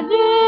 Hare